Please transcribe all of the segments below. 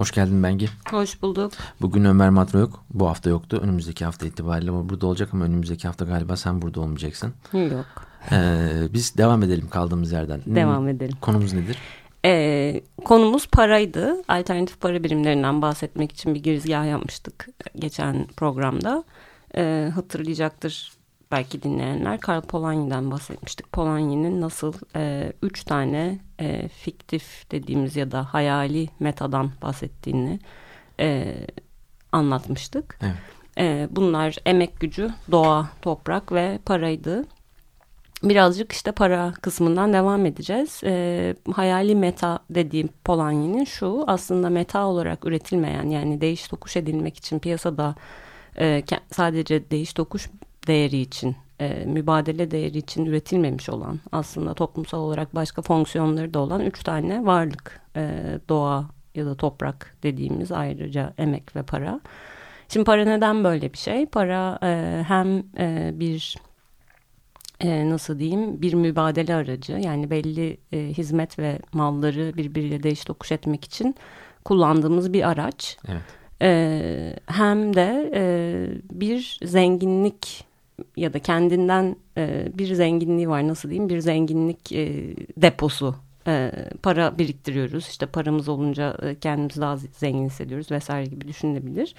Hoş geldin Bengi. Hoş bulduk. Bugün Ömer Madra yok. Bu hafta yoktu. Önümüzdeki hafta itibariyle o burada olacak ama önümüzdeki hafta galiba sen burada olmayacaksın. Yok. Ee, biz devam edelim kaldığımız yerden. Devam edelim. Konumuz nedir? Ee, konumuz paraydı. Alternatif para birimlerinden bahsetmek için bir girizgah yapmıştık geçen programda. Ee, hatırlayacaktır belki dinleyenler. Karl Polanyi'den bahsetmiştik. Polanyi'nin nasıl e, üç tane e, fiktif dediğimiz ya da hayali metadan bahsettiğini e, anlatmıştık. Evet. E, bunlar emek gücü, doğa, toprak ve paraydı. Birazcık işte para kısmından devam edeceğiz. E, hayali meta dediğim Polanyi'nin şu aslında meta olarak üretilmeyen yani değiş tokuş edilmek için piyasada e, sadece değiş tokuş değeri için, e, mübadele değeri için üretilmemiş olan aslında toplumsal olarak başka fonksiyonları da olan üç tane varlık. E, doğa ya da toprak dediğimiz ayrıca emek ve para. Şimdi para neden böyle bir şey? Para e, hem e, bir e, nasıl diyeyim bir mübadele aracı yani belli e, hizmet ve malları birbiriyle değiş tokuş etmek için kullandığımız bir araç. Evet. E, hem de e, bir zenginlik ya da kendinden e, bir zenginliği var nasıl diyeyim bir zenginlik e, deposu e, para biriktiriyoruz işte paramız olunca e, kendimizi daha zengin hissediyoruz vesaire gibi düşünülebilir.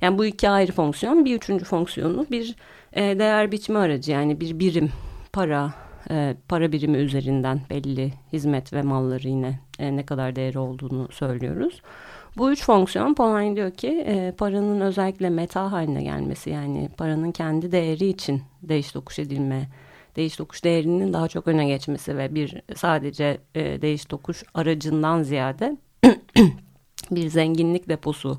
Yani bu iki ayrı fonksiyon bir üçüncü fonksiyonu bir e, değer biçme aracı yani bir birim para e, para birimi üzerinden belli hizmet ve malları yine e, ne kadar değeri olduğunu söylüyoruz. Bu üç fonksiyon Polanyi diyor ki e, paranın özellikle meta haline gelmesi yani paranın kendi değeri için değiş tokuş edilme, değiş tokuş değerinin daha çok öne geçmesi ve bir sadece e, değiş tokuş aracından ziyade bir zenginlik deposu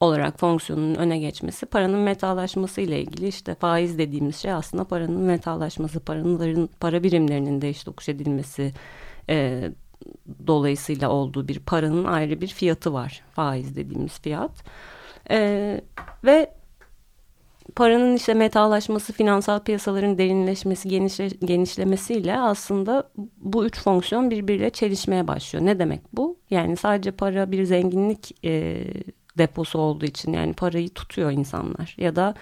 olarak fonksiyonunun öne geçmesi paranın metalaşması ile ilgili işte faiz dediğimiz şey aslında paranın metalaşması, paranın para birimlerinin değiş tokuş edilmesi e, dolayısıyla olduğu bir paranın ayrı bir fiyatı var. Faiz dediğimiz fiyat. Ee, ve paranın işte metalaşması, finansal piyasaların derinleşmesi, genişle, genişlemesiyle aslında bu üç fonksiyon birbiriyle çelişmeye başlıyor. Ne demek bu? Yani sadece para bir zenginlik e, deposu olduğu için yani parayı tutuyor insanlar ya da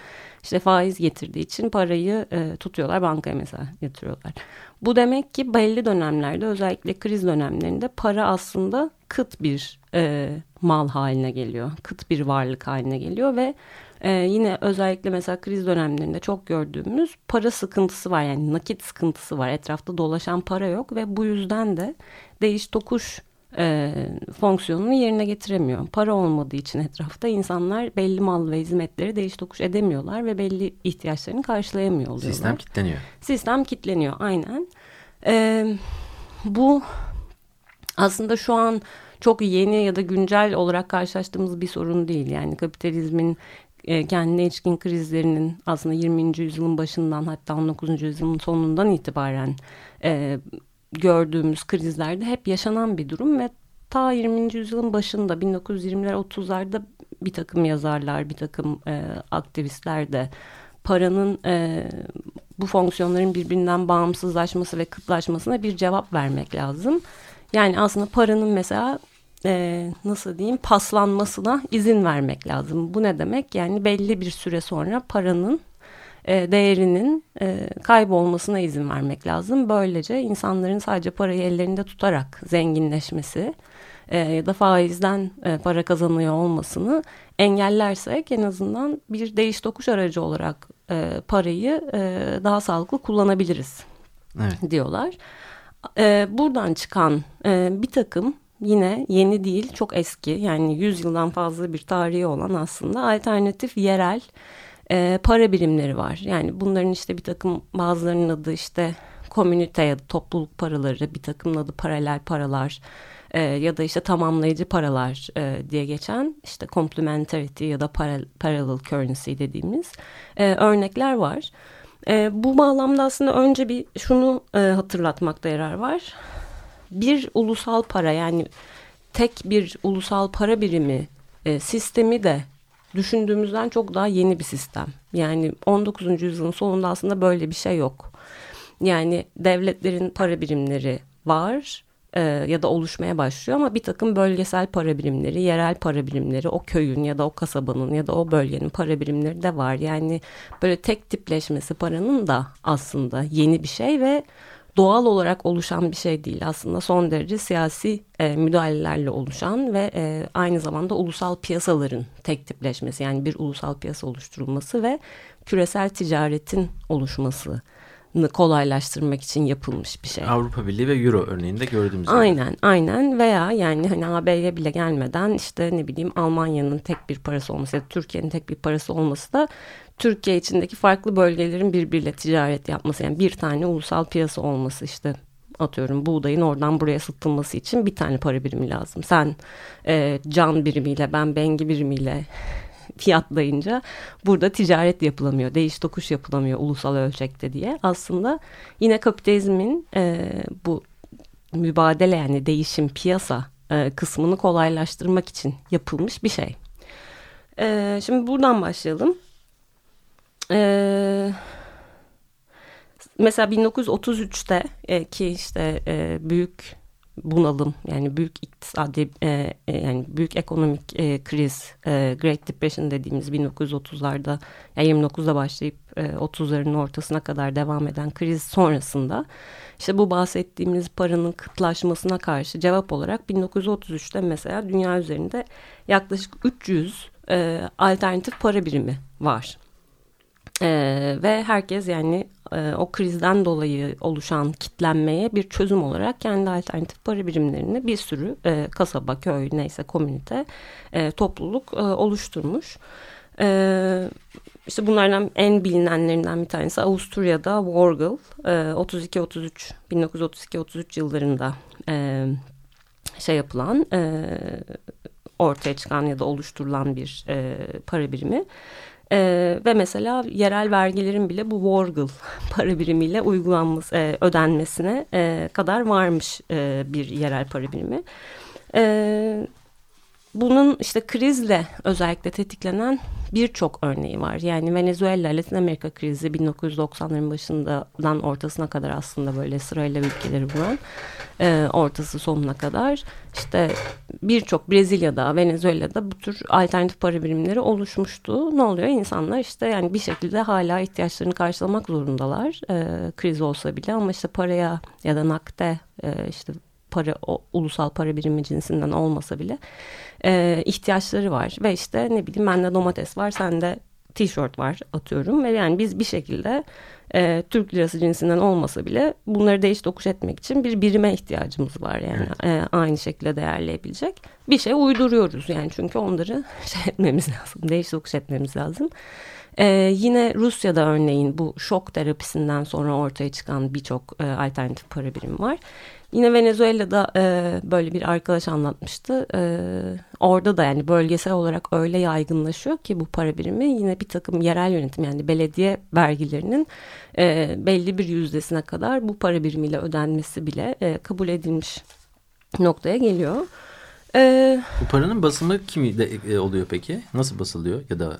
işte faiz getirdiği için parayı e, tutuyorlar bankaya mesela yatırıyorlar. Bu demek ki belli dönemlerde özellikle kriz dönemlerinde para aslında kıt bir e, mal haline geliyor. Kıt bir varlık haline geliyor ve e, yine özellikle mesela kriz dönemlerinde çok gördüğümüz para sıkıntısı var. Yani nakit sıkıntısı var. Etrafta dolaşan para yok ve bu yüzden de değiş tokuş e, fonksiyonunu yerine getiremiyor. Para olmadığı için etrafta insanlar belli mal ve hizmetleri değiş tokuş edemiyorlar ve belli ihtiyaçlarını karşılayamıyor oluyorlar. Sistem kilitleniyor. Sistem kilitleniyor aynen. E, bu aslında şu an çok yeni ya da güncel olarak karşılaştığımız bir sorun değil. Yani kapitalizmin e, kendine ilişkin krizlerinin aslında 20. yüzyılın başından hatta 19. yüzyılın sonundan itibaren e, gördüğümüz krizlerde hep yaşanan bir durum ve ta 20. yüzyılın başında 1920'ler 30'larda bir takım yazarlar, bir takım e, aktivistler de paranın e, bu fonksiyonların birbirinden bağımsızlaşması ve kıtlaşmasına bir cevap vermek lazım. Yani aslında paranın mesela e, nasıl diyeyim paslanmasına izin vermek lazım. Bu ne demek? Yani belli bir süre sonra paranın e, değerinin e, kaybolmasına izin vermek lazım. Böylece insanların sadece parayı ellerinde tutarak zenginleşmesi e, ya da faizden e, para kazanıyor olmasını engellersek en azından bir değiş tokuş aracı olarak e, parayı e, daha sağlıklı kullanabiliriz evet. diyorlar. E, buradan çıkan e, bir takım yine yeni değil çok eski yani 100 yıldan fazla bir tarihi olan aslında alternatif yerel e, para birimleri var. Yani bunların işte bir takım bazılarının adı işte komünite ya da topluluk paraları, bir takım adı paralel paralar, e, ya da işte tamamlayıcı paralar e, diye geçen işte complementarity ya da paral parallel currency dediğimiz e, örnekler var. E, bu bağlamda aslında önce bir şunu e, hatırlatmakta yarar var. Bir ulusal para yani tek bir ulusal para birimi e, sistemi de düşündüğümüzden çok daha yeni bir sistem. Yani 19. yüzyılın sonunda aslında böyle bir şey yok. Yani devletlerin para birimleri var e, ya da oluşmaya başlıyor ama bir takım bölgesel para birimleri, yerel para birimleri, o köyün ya da o kasabanın ya da o bölgenin para birimleri de var. Yani böyle tek tipleşmesi paranın da aslında yeni bir şey ve doğal olarak oluşan bir şey değil. Aslında son derece siyasi e, müdahalelerle oluşan ve e, aynı zamanda ulusal piyasaların tek tipleşmesi yani bir ulusal piyasa oluşturulması ve küresel ticaretin oluşması kolaylaştırmak için yapılmış bir şey. Avrupa Birliği ve Euro örneğinde gördüğümüz gibi. Aynen aynen veya yani hani AB'ye bile gelmeden işte ne bileyim Almanya'nın tek bir parası olması ya da Türkiye'nin tek bir parası olması da Türkiye içindeki farklı bölgelerin birbiriyle ticaret yapması yani bir tane ulusal piyasa olması işte atıyorum buğdayın oradan buraya satılması için bir tane para birimi lazım. Sen e, can birimiyle ben bengi birimiyle fiyatlayınca burada ticaret yapılamıyor, değiş tokuş yapılamıyor ulusal ölçekte diye. Aslında yine kapitalizmin e, bu mübadele yani değişim piyasa e, kısmını kolaylaştırmak için yapılmış bir şey. E, şimdi buradan başlayalım. E, mesela 1933'te e, ki işte e, büyük bunalım yani büyük iktisadi e, e, yani büyük ekonomik e, kriz e, Great Depression dediğimiz 1930'larda yani 29'da başlayıp e, 30'ların ortasına kadar devam eden kriz sonrasında işte bu bahsettiğimiz paranın kıtlaşmasına karşı cevap olarak 1933'te mesela dünya üzerinde yaklaşık 300 e, alternatif para birimi var. Ee, ve herkes yani e, o krizden dolayı oluşan kitlenmeye bir çözüm olarak kendi alternatif para birimlerini bir sürü e, kasaba, köy neyse komünite, e, topluluk e, oluşturmuş. E, işte bunlardan en bilinenlerinden bir tanesi Avusturya'da Wargel e, 32-33 1932-33 yıllarında e, şey yapılan e, ortaya çıkan ya da oluşturulan bir e, para birimi. Ee, ve mesela yerel vergilerin bile bu Wargel para birimiyle uygulanması, e, ödenmesine e, kadar varmış e, bir yerel para birimi. E, bunun işte krizle özellikle tetiklenen birçok örneği var. Yani Venezuela, Latin Amerika krizi 1990'ların başından ortasına kadar aslında böyle sırayla ülkeleri vuran e, ortası sonuna kadar işte birçok Brezilya'da, Venezuela'da bu tür alternatif para birimleri oluşmuştu. Ne oluyor? İnsanlar işte yani bir şekilde hala ihtiyaçlarını karşılamak zorundalar. E, kriz olsa bile ama işte paraya ya da nakde e, işte para o, ulusal para birimi cinsinden olmasa bile e, ihtiyaçları var ve işte ne bileyim bende domates var sende tişört var atıyorum ve yani biz bir şekilde e, Türk lirası cinsinden olmasa bile bunları değiş dokuş etmek için bir birime ihtiyacımız var yani evet. e, aynı şekilde değerleyebilecek bir şey uyduruyoruz yani çünkü onları şey etmemiz lazım değiş dokuş etmemiz lazım. Ee, yine Rusya'da örneğin bu şok terapisinden sonra ortaya çıkan birçok e, alternatif para birimi var. Yine Venezuela'da e, böyle bir arkadaş anlatmıştı. E, orada da yani bölgesel olarak öyle yaygınlaşıyor ki bu para birimi yine bir takım yerel yönetim yani belediye vergilerinin e, belli bir yüzdesine kadar bu para birimiyle ödenmesi bile e, kabul edilmiş noktaya geliyor. E, bu paranın basımı kimi de e, oluyor peki? Nasıl basılıyor ya da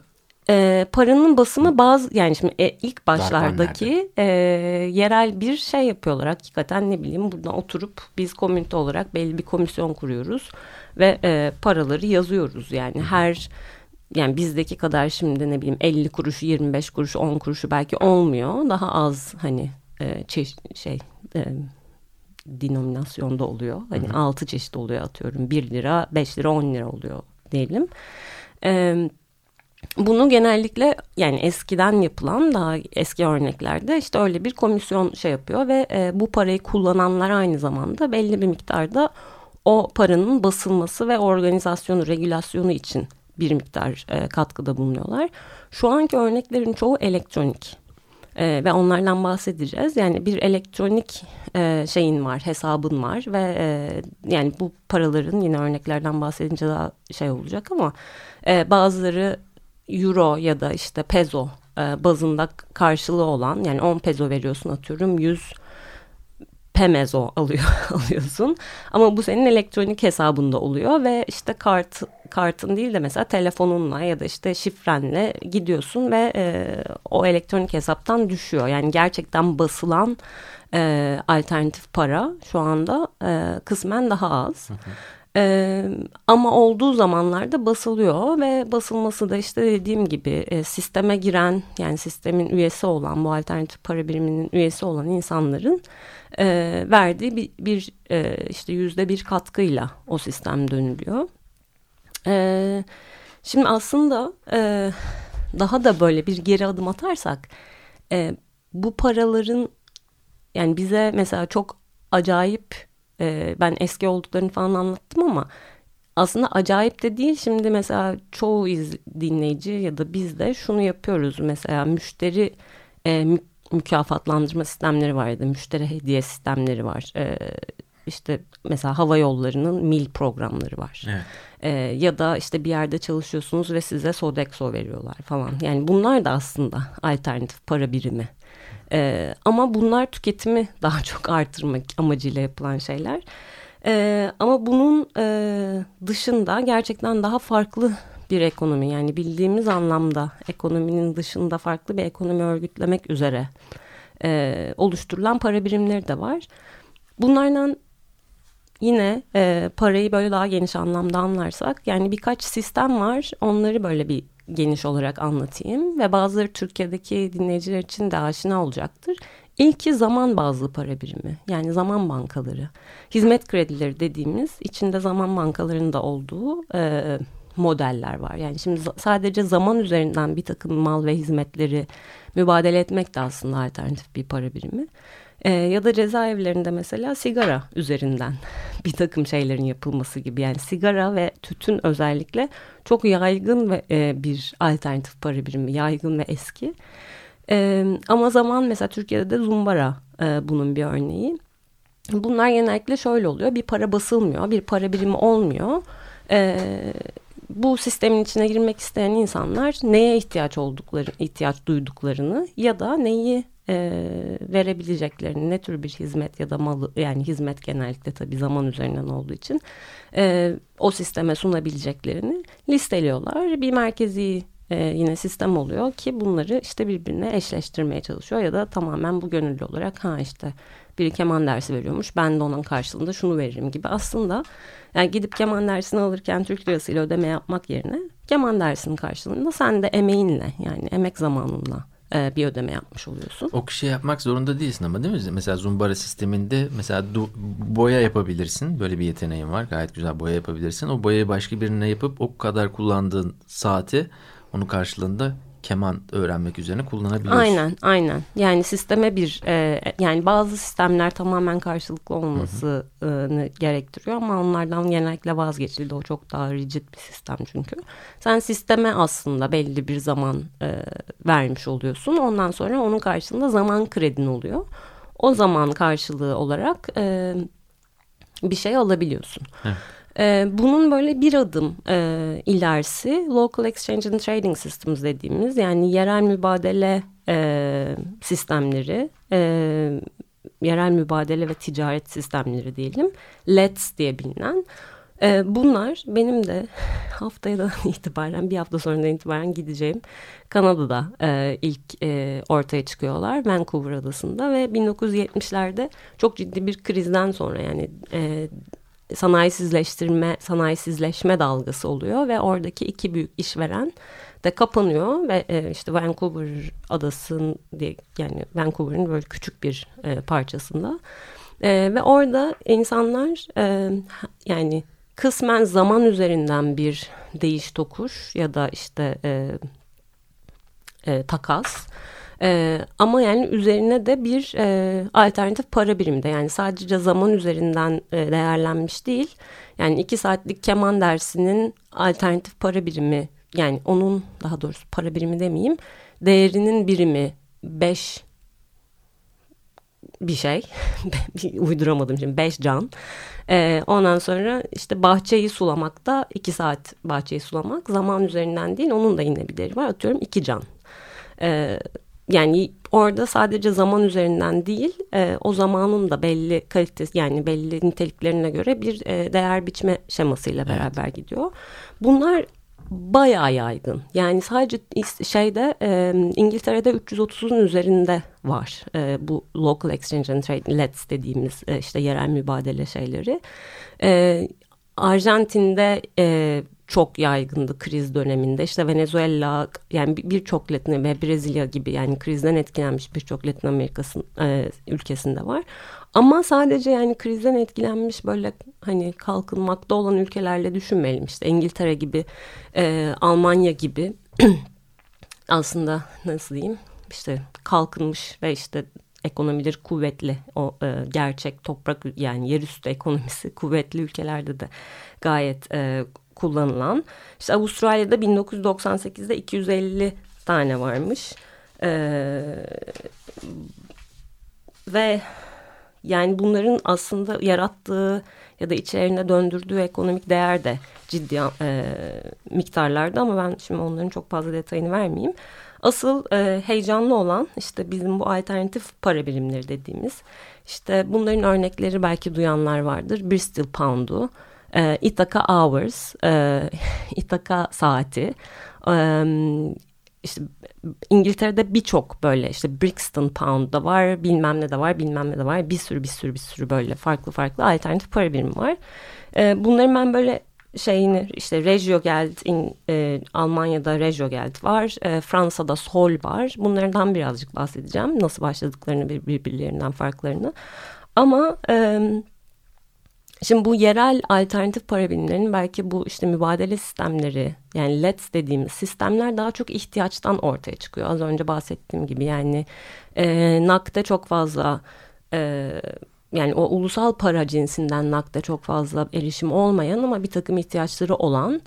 e, paranın basımı bazı yani şimdi e, ilk başlardaki e, yerel bir şey yapıyorlar. Hakikaten ne bileyim buradan oturup biz komünite olarak belli bir komisyon kuruyoruz ve e, paraları yazıyoruz. Yani her yani bizdeki kadar şimdi ne bileyim 50 kuruş 25 kuruş 10 kuruşu belki olmuyor. Daha az hani e, çeşit şey e, dinominasyonda oluyor. Hani hı. 6 çeşit oluyor atıyorum. 1 lira 5 lira 10 lira oluyor diyelim. Evet bunu genellikle yani eskiden yapılan daha eski örneklerde işte öyle bir komisyon şey yapıyor ve e, bu parayı kullananlar aynı zamanda belli bir miktarda o paranın basılması ve organizasyonu, regülasyonu için bir miktar e, katkıda bulunuyorlar. Şu anki örneklerin çoğu elektronik. E, ve onlardan bahsedeceğiz. Yani bir elektronik e, şeyin var, hesabın var ve e, yani bu paraların yine örneklerden bahsedince daha şey olacak ama e, bazıları euro ya da işte peso e, bazında karşılığı olan yani 10 peso veriyorsun atıyorum 100 pemezo alıyor alıyorsun. Ama bu senin elektronik hesabında oluyor ve işte kart kartın değil de mesela telefonunla ya da işte şifrenle gidiyorsun ve e, o elektronik hesaptan düşüyor. Yani gerçekten basılan e, alternatif para şu anda e, kısmen daha az. Hı hı. Ee, ama olduğu zamanlarda basılıyor ve basılması da işte dediğim gibi e, sisteme giren yani sistemin üyesi olan bu alternatif para biriminin üyesi olan insanların e, verdiği bir, bir e, işte yüzde bir katkıyla o sistem dönülüyor. E, şimdi aslında e, daha da böyle bir geri adım atarsak e, bu paraların yani bize mesela çok acayip e, ben eski olduklarını falan anlattım ama aslında acayip de değil. Şimdi mesela çoğu iz, dinleyici ya da biz de şunu yapıyoruz. Mesela müşteri e, mü, mükafatlandırma sistemleri var ya da müşteri hediye sistemleri var. E, işte mesela hava yollarının mil programları var. Evet. E, ya da işte bir yerde çalışıyorsunuz ve size Sodexo veriyorlar falan. Yani bunlar da aslında alternatif para birimi. E, ama bunlar tüketimi daha çok artırmak amacıyla yapılan şeyler. E, ama bunun e, dışında gerçekten daha farklı bir ekonomi yani bildiğimiz anlamda ekonominin dışında farklı bir ekonomi örgütlemek üzere e, oluşturulan para birimleri de var. Bunlardan yine e, parayı böyle daha geniş anlamda anlarsak yani birkaç sistem var onları böyle bir geniş olarak anlatayım ve bazıları Türkiye'deki dinleyiciler için de aşina olacaktır. İlki zaman bazlı para birimi yani zaman bankaları. Hizmet kredileri dediğimiz içinde zaman bankalarının da olduğu e, modeller var. Yani şimdi sadece zaman üzerinden bir takım mal ve hizmetleri mübadele etmek de aslında alternatif bir para birimi. E, ya da cezaevlerinde mesela sigara üzerinden bir takım şeylerin yapılması gibi. Yani sigara ve tütün özellikle çok yaygın ve e, bir alternatif para birimi. Yaygın ve eski. E, ama zaman mesela Türkiye'de de zumbara e, bunun bir örneği. Bunlar genellikle şöyle oluyor. Bir para basılmıyor, bir para birimi olmuyor. E, bu sistemin içine girmek isteyen insanlar neye ihtiyaç oldukları, ihtiyaç duyduklarını ya da neyi e, verebileceklerini ne tür bir hizmet ya da malı yani hizmet genellikle tabii zaman üzerinden olduğu için e, o sisteme sunabileceklerini listeliyorlar. Bir merkezi e, yine sistem oluyor ki bunları işte birbirine eşleştirmeye çalışıyor ya da tamamen bu gönüllü olarak ha işte biri keman dersi veriyormuş ben de onun karşılığında şunu veririm gibi aslında yani gidip keman dersini alırken Türk lirasıyla ödeme yapmak yerine keman dersinin karşılığında sen de emeğinle yani emek zamanınla e, bir ödeme yapmış oluyorsun. O kişi yapmak zorunda değilsin ama değil mi? Mesela Zumbara sisteminde mesela boya yapabilirsin. Böyle bir yeteneğin var. Gayet güzel boya yapabilirsin. O boyayı başka birine yapıp o kadar kullandığın saati onun karşılığında keman öğrenmek üzerine kullanabiliyorsun. Aynen, aynen. Yani sisteme bir e, yani bazı sistemler tamamen karşılıklı olmasını gerektiriyor ama onlardan genellikle vazgeçildi. O çok daha rigid bir sistem çünkü. Sen sisteme aslında belli bir zaman e, vermiş oluyorsun. Ondan sonra onun karşılığında zaman kredin oluyor. O zaman karşılığı olarak e, bir şey alabiliyorsun. Evet. E, bunun böyle bir adım e, ilerisi Local Exchange and Trading Systems dediğimiz yani yerel mübadele e, sistemleri, e, yerel mübadele ve ticaret sistemleri diyelim. LETS diye bilinen. E, bunlar benim de haftaya itibaren bir hafta sonradan itibaren gideceğim Kanada'da e, ilk e, ortaya çıkıyorlar Vancouver adasında ve 1970'lerde çok ciddi bir krizden sonra yani e, sanayisizleştirme, sanayisizleşme dalgası oluyor ve oradaki iki büyük işveren de kapanıyor ve e, işte Vancouver adasının diye yani Vancouver'ın böyle küçük bir e, parçasında. E, ve orada insanlar e, yani kısmen zaman üzerinden bir değiş tokuş ya da işte e, e, takas e, ama yani üzerine de bir e, alternatif para birimi de yani sadece zaman üzerinden e, değerlenmiş değil. Yani iki saatlik keman dersinin alternatif para birimi yani onun daha doğrusu para birimi demeyeyim değerinin birimi beş bir şey. Uyduramadım şimdi beş can. Ee, ondan sonra işte bahçeyi sulamakta iki saat bahçeyi sulamak zaman üzerinden değil onun da yine bir değeri var. Atıyorum iki can. Ee, yani orada sadece zaman üzerinden değil e, o zamanın da belli kalitesi yani belli niteliklerine göre bir e, değer biçme şemasıyla beraber evet. gidiyor. Bunlar bayağı yaygın. Yani sadece şeyde e, İngiltere'de 330'un üzerinde var e, bu local exchange and trade LETS dediğimiz e, işte yerel mübadele şeyleri. E, Arjantin'de e, çok yaygındı kriz döneminde. İşte Venezuela yani birçok Latin ve Brezilya gibi yani krizden etkilenmiş birçok Latin Amerika e, ülkesinde var. Ama sadece yani krizden etkilenmiş böyle hani kalkınmakta olan ülkelerle düşünmeyelim. İşte İngiltere gibi, e, Almanya gibi aslında nasıl diyeyim işte kalkınmış ve işte ekonomileri kuvvetli o e, gerçek toprak yani yerüstü ekonomisi kuvvetli ülkelerde de gayet e, kullanılan. İşte Avustralya'da 1998'de 250 tane varmış. Ee, ve yani bunların aslında yarattığı ya da içlerine döndürdüğü ekonomik değer de ciddi e, miktarlarda ama ben şimdi onların çok fazla detayını vermeyeyim. Asıl e, heyecanlı olan işte bizim bu alternatif para birimleri dediğimiz işte bunların örnekleri belki duyanlar vardır. Bristol Pound'u, e, Ithaca Hours, e, Ithaca saati, e, işte İngiltere'de birçok böyle işte Brixton Pound da var, bilmem ne de var, bilmem ne de var. Bir sürü bir sürü bir sürü böyle farklı farklı alternatif para birimi var. E, bunların ben böyle şeyini işte Regio Geld in, e, Almanya'da Regio Geld var. E, Fransa'da Sol var. Bunlardan birazcık bahsedeceğim. Nasıl başladıklarını bir, birbirlerinden farklarını. Ama e, Şimdi bu yerel alternatif para birimlerinin belki bu işte mübadele sistemleri yani LETS dediğimiz sistemler daha çok ihtiyaçtan ortaya çıkıyor. Az önce bahsettiğim gibi yani e, nakde çok fazla e, yani o ulusal para cinsinden nakde çok fazla erişim olmayan ama bir takım ihtiyaçları olan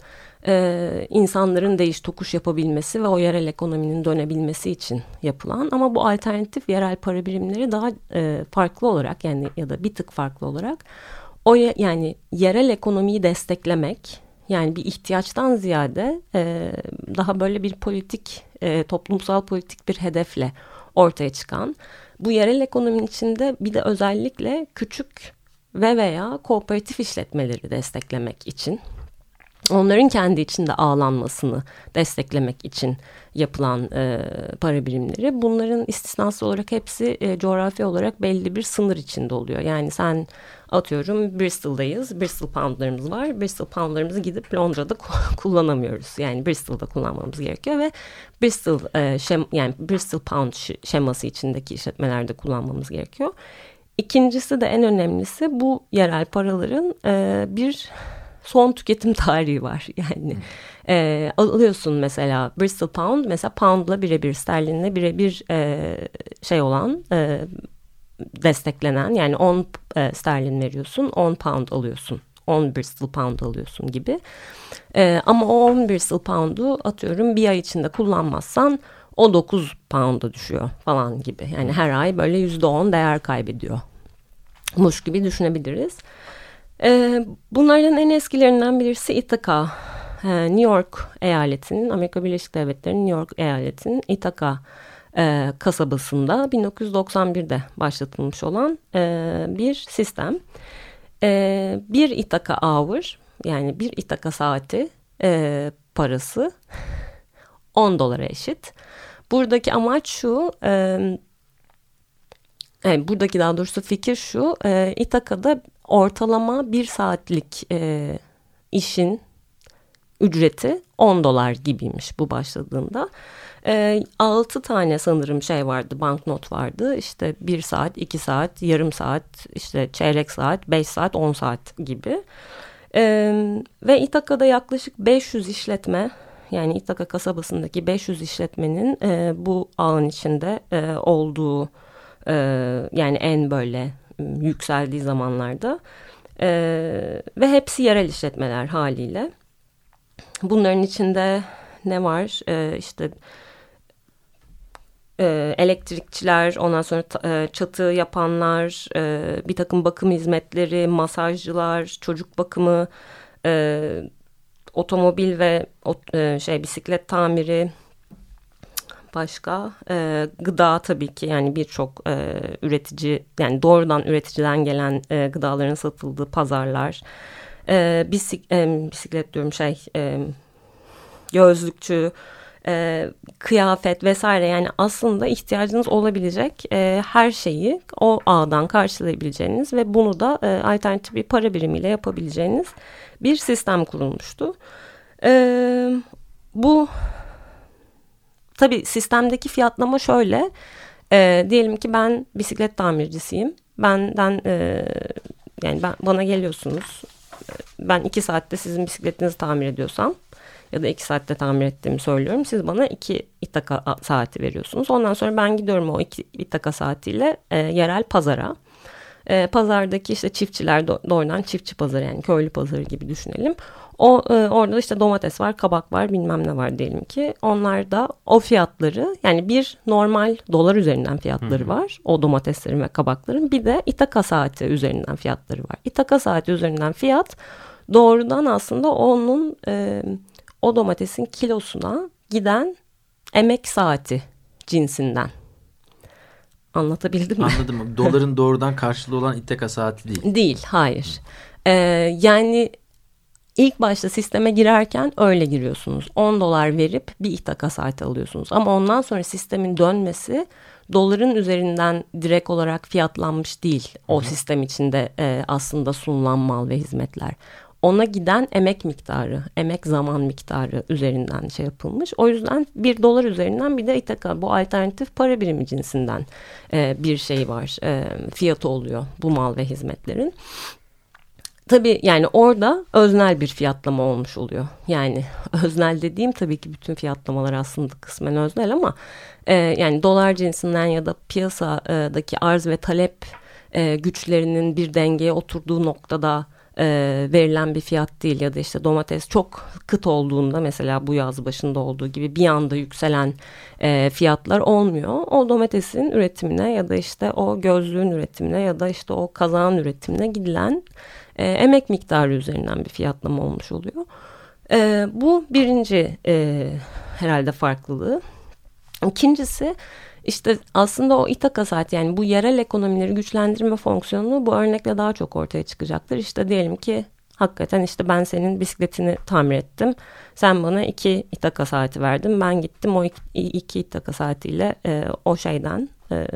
e, insanların değiş tokuş yapabilmesi ve o yerel ekonominin dönebilmesi için yapılan ama bu alternatif yerel para birimleri daha e, farklı olarak yani ya da bir tık farklı olarak o yani yerel ekonomiyi desteklemek yani bir ihtiyaçtan ziyade e, daha böyle bir politik e, toplumsal politik bir hedefle ortaya çıkan bu yerel ekonominin içinde bir de özellikle küçük ve veya kooperatif işletmeleri desteklemek için onların kendi içinde ağlanmasını desteklemek için yapılan e, para birimleri bunların istisnası olarak hepsi e, coğrafi olarak belli bir sınır içinde oluyor. Yani sen atıyorum Bristol'dayız. Bristol poundlarımız var. Bristol poundlarımızı gidip Londra'da kullanamıyoruz. Yani Bristol'da kullanmamız gerekiyor ve Bristol e, şem, yani Bristol pound şeması içindeki işletmelerde kullanmamız gerekiyor. İkincisi de en önemlisi bu yerel paraların e, bir son tüketim tarihi var. Yani e, alıyorsun mesela Bristol Pound mesela Pound'la birebir sterlinle birebir e, şey olan e, desteklenen yani 10 e, sterlin veriyorsun 10 pound alıyorsun. 10 Bristol Pound alıyorsun gibi. E, ama o 10 Bristol Pound'u atıyorum bir ay içinde kullanmazsan o 9 pound'a düşüyor falan gibi. Yani her ay böyle %10 değer kaybediyor. Muş gibi düşünebiliriz. E, bunlardan en eskilerinden birisi Ithaca. E, New York eyaletinin, Amerika Birleşik Devletleri'nin New York eyaletinin Ithaca e, kasabasında 1991'de başlatılmış olan e, bir sistem. E, bir Ithaca hour yani bir Ithaca saati parası 10 dolara eşit. Buradaki amaç şu... E, yani buradaki daha doğrusu fikir şu, e, İtaka'da ortalama bir saatlik e, işin ücreti 10 dolar gibiymiş bu başladığında. E, 6 tane sanırım şey vardı, banknot vardı. İşte 1 saat, 2 saat, yarım saat, işte çeyrek saat, 5 saat, 10 saat gibi. E, ve İtaka'da yaklaşık 500 işletme yani İtaka kasabasındaki 500 işletmenin e, bu ağın içinde e, olduğu e, yani en böyle yükseldiği zamanlarda e, ve hepsi yerel işletmeler haliyle. Bunların içinde ne var? E, işte e, elektrikçiler, ondan sonra e, çatı yapanlar, e, bir takım bakım hizmetleri, masajcılar, çocuk bakımı, e, otomobil ve e, şey bisiklet tamiri, başka e, gıda tabii ki yani birçok e, üretici yani doğrudan üreticiden gelen e, gıdaların satıldığı pazarlar, e, bisik, e, bisiklet diyorum şey e, gözlükçü, e, kıyafet vesaire yani aslında ihtiyacınız olabilecek e, her şeyi o ağdan karşılayabileceğiniz ve bunu da e, alternatif bir para birimiyle yapabileceğiniz bir sistem kurulmuştu. E, bu tabii sistemdeki fiyatlama şöyle e, diyelim ki ben bisiklet tamircisiyim benden e, yani ben, bana geliyorsunuz ben iki saatte sizin bisikletinizi tamir ediyorsam ya da iki saatte tamir ettiğimi söylüyorum. Siz bana iki itaka saati veriyorsunuz. Ondan sonra ben gidiyorum o iki itaka saatiyle e, yerel pazara. E, pazardaki işte çiftçiler doğrudan çiftçi pazarı yani köylü pazarı gibi düşünelim. O e, orada işte domates var, kabak var, bilmem ne var diyelim ki. Onlar da o fiyatları yani bir normal dolar üzerinden fiyatları var. O domateslerin ve kabakların. Bir de itaka saati üzerinden fiyatları var. İtaka saati üzerinden fiyat doğrudan aslında onun e, o domatesin kilosuna giden emek saati cinsinden. Anlatabildim mi? Anladım. Doların doğrudan karşılığı olan İTK saati değil. Değil, hayır. Ee, yani ilk başta sisteme girerken öyle giriyorsunuz. 10 dolar verip bir İTK saati alıyorsunuz. Ama ondan sonra sistemin dönmesi doların üzerinden direkt olarak fiyatlanmış değil. O Hı -hı. sistem içinde e, aslında sunulan mal ve hizmetler ona giden emek miktarı, emek zaman miktarı üzerinden şey yapılmış. O yüzden bir dolar üzerinden bir de İTK bu alternatif para birimi cinsinden e, bir şey var. E, fiyatı oluyor bu mal ve hizmetlerin. Tabii yani orada öznel bir fiyatlama olmuş oluyor. Yani öznel dediğim tabii ki bütün fiyatlamalar aslında kısmen öznel ama e, yani dolar cinsinden ya da piyasadaki arz ve talep e, güçlerinin bir dengeye oturduğu noktada e, verilen bir fiyat değil ya da işte domates çok kıt olduğunda mesela bu yaz başında olduğu gibi bir anda yükselen e, fiyatlar olmuyor. O domatesin üretimine ya da işte o gözlüğün üretimine ya da işte o kazağın üretimine gidilen e, emek miktarı üzerinden bir fiyatlama olmuş oluyor. E, bu birinci e, herhalde farklılığı. İkincisi işte aslında o İTAKA saati yani bu yerel ekonomileri güçlendirme fonksiyonu bu örnekle daha çok ortaya çıkacaktır. İşte diyelim ki hakikaten işte ben senin bisikletini tamir ettim. Sen bana iki İTAKA saati verdin. Ben gittim o iki, iki İTAKA saatiyle e, o şeyden e,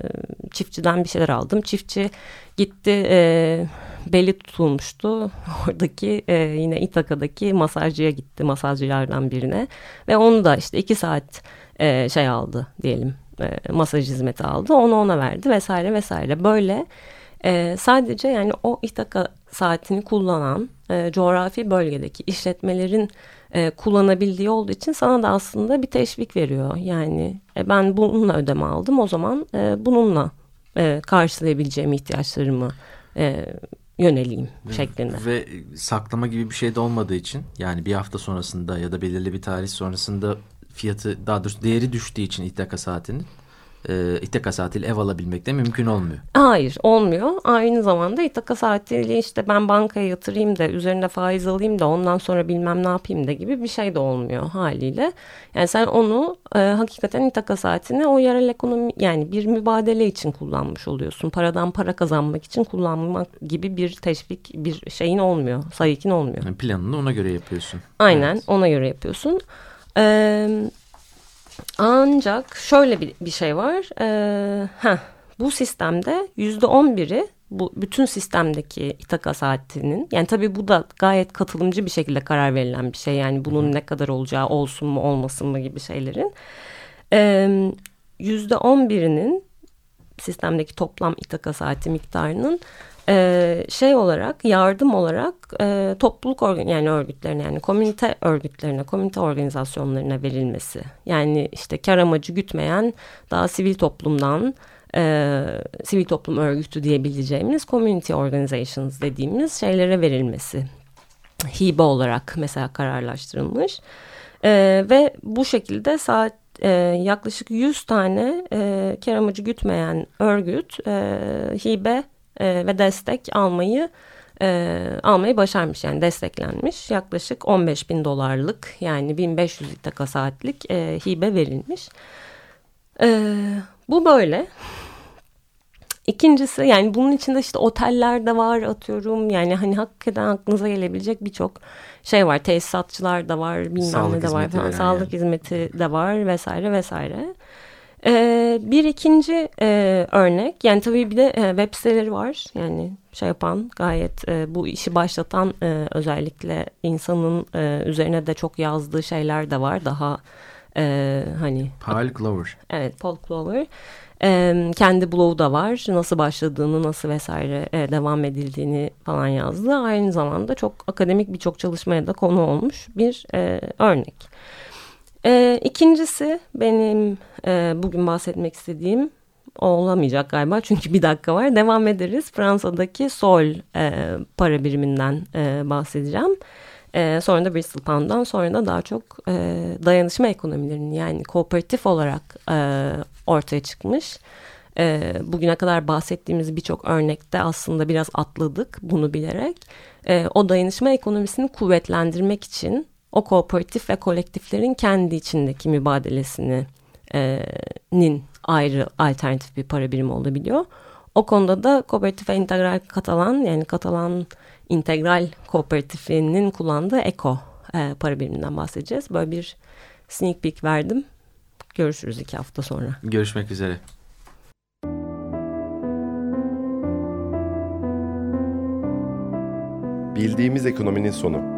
çiftçiden bir şeyler aldım. Çiftçi gitti e, beli tutulmuştu. Oradaki e, yine İtaka'daki masajcıya gitti masajcılardan birine. Ve onu da işte iki saat e, şey aldı diyelim e, masaj hizmeti aldı. Onu ona verdi vesaire vesaire. Böyle e, sadece yani o İtaka saatini kullanan e, coğrafi bölgedeki işletmelerin e, kullanabildiği olduğu için sana da aslında bir teşvik veriyor. Yani e, ben bununla ödeme aldım o zaman e, bununla e, karşılayabileceğim ihtiyaçlarımı e, yöneleyim şeklinde. Ve saklama gibi bir şey de olmadığı için yani bir hafta sonrasında ya da belirli bir tarih sonrasında fiyatı daha doğrusu değeri düştüğü için İTK saatinin e, İTK saatiyle ev alabilmek de mümkün olmuyor. Hayır olmuyor. Aynı zamanda İTK saatiyle işte ben bankaya yatırayım da üzerine faiz alayım da ondan sonra bilmem ne yapayım da gibi bir şey de olmuyor haliyle. Yani sen onu e, hakikaten İTK saatini o yerel ekonomi yani bir mübadele için kullanmış oluyorsun. Paradan para kazanmak için kullanmak gibi bir teşvik bir şeyin olmuyor. Sayıkin olmuyor. Yani planını ona göre yapıyorsun. Aynen evet. ona göre yapıyorsun. Ee, ancak şöyle bir, bir şey var. Ee, heh, bu sistemde yüzde on biri bu bütün sistemdeki İTAKA saatinin yani tabii bu da gayet katılımcı bir şekilde karar verilen bir şey. Yani bunun ne kadar olacağı olsun mu olmasın mı gibi şeylerin. Yüzde on birinin sistemdeki toplam İTAKA saati miktarının e, şey olarak yardım olarak e, topluluk yani örgütlerine yani komünite örgütlerine komünite organizasyonlarına verilmesi. Yani işte kar amacı gütmeyen daha sivil toplumdan e, sivil toplum örgütü diyebileceğimiz community organizations dediğimiz şeylere verilmesi. Hibe olarak mesela kararlaştırılmış. E, ve bu şekilde saat e, yaklaşık 100 tane e, kar amacı gütmeyen örgüt e, hibe e, ve destek almayı e, almayı başarmış yani desteklenmiş yaklaşık 15 bin dolarlık yani 1500 itaka saatlik e, hibe verilmiş. E, bu böyle. İkincisi yani bunun içinde işte oteller de var atıyorum yani hani hakikaten aklınıza gelebilecek birçok şey var tesisatçılar da var bilmem Sağlık ne de var falan veren sağlık yani. hizmeti de var vesaire vesaire. Ee, bir ikinci e, örnek yani tabii bir de e, web siteleri var yani şey yapan gayet e, bu işi başlatan e, özellikle insanın e, üzerine de çok yazdığı şeyler de var daha e, hani Paul Glover. Evet Paul Clover. Ee, kendi blogu da var. Nasıl başladığını, nasıl vesaire e, devam edildiğini falan yazdı. Aynı zamanda çok akademik birçok çalışmaya da konu olmuş bir e, örnek. E, ikincisi benim e, bugün bahsetmek istediğim olamayacak galiba çünkü bir dakika var. Devam ederiz. Fransa'daki Sol e, para biriminden e, bahsedeceğim. E, sonra da Bristol Pound'dan sonra da daha çok e, dayanışma ekonomilerinin yani kooperatif olarak e, ortaya çıkmış. E, bugüne kadar bahsettiğimiz birçok örnekte aslında biraz atladık bunu bilerek. E, o dayanışma ekonomisini kuvvetlendirmek için o kooperatif ve kolektiflerin kendi içindeki mübadelesini e, nin ayrı alternatif bir para birimi olabiliyor. O konuda da Kooperatif ve İntegral Katalan yani Katalan İntegral Kooperatifinin kullandığı ECO e, para biriminden bahsedeceğiz. Böyle bir sneak peek verdim. Görüşürüz iki hafta sonra. Görüşmek üzere. Bildiğimiz ekonominin sonu.